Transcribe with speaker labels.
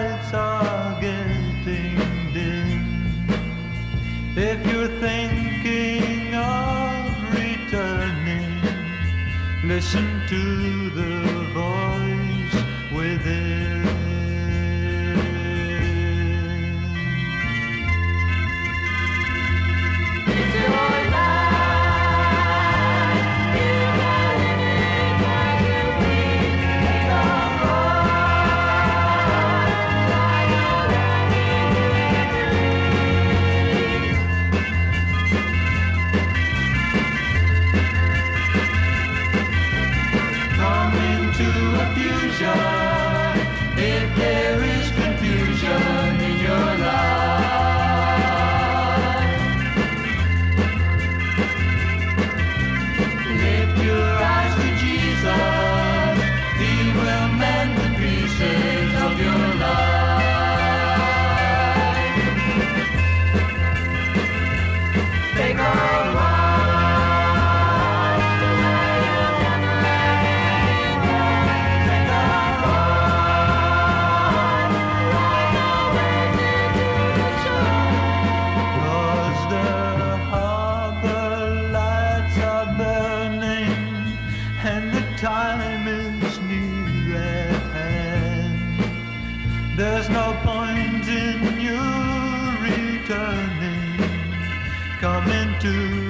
Speaker 1: lights are getting dim. If you're thinking of returning, listen to the voice within. do.